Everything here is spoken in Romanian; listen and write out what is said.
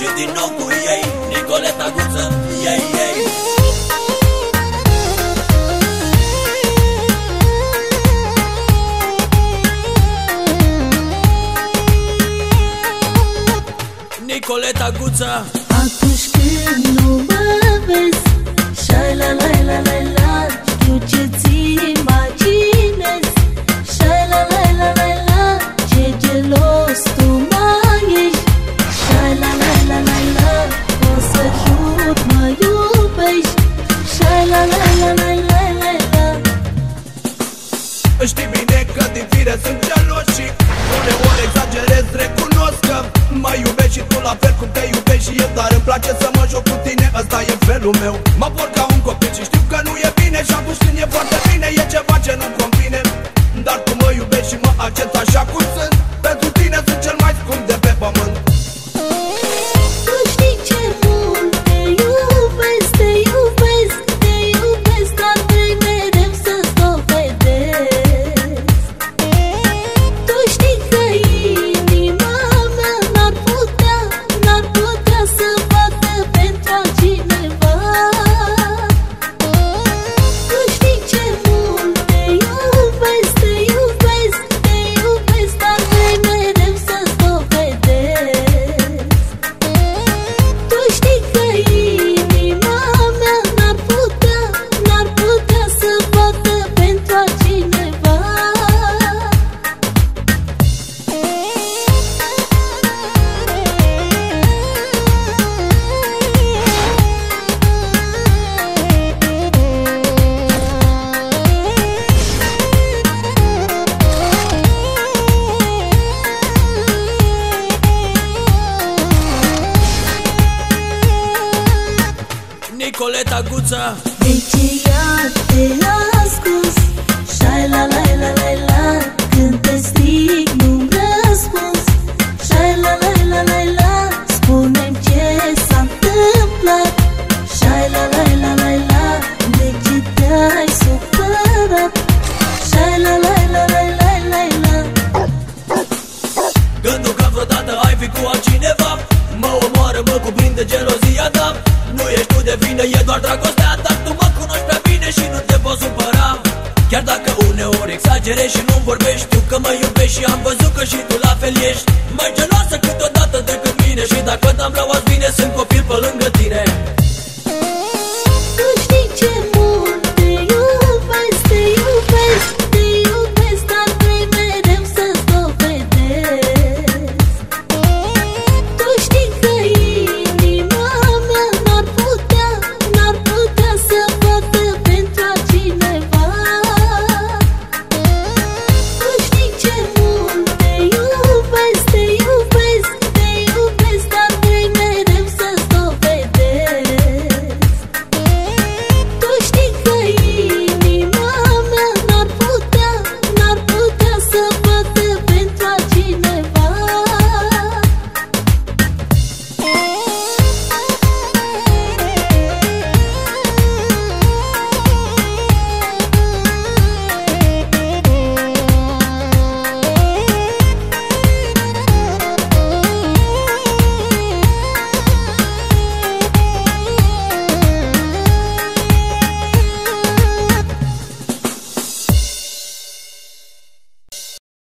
Și din nou cu ei Nicoleta Guță. Ei, ei Nicoleta Guță Atunci când nu mă vezi Șai la la la la la Știi bine că din fire sunt gelos și Uneori exagerez, recunosc că Mă iubești și tu la fel cum te iubești și eu Dar îmi place să mă joc cu tine, ăsta e felul meu. Mă porc ca un copil și știu că nu e bine Și atunci când e foarte bine, e DJ Gutza Guța Deci eu laila ești tu de vină, e doar dragostea ta. Tu mă cunoști prea bine și nu te poți supăra. Chiar dacă uneori exagerezi și nu vorbești Știu că mă iubești și am văzut că și tu la fel ești. Mai geloasă câteodată decât mine Și dacă n-am rău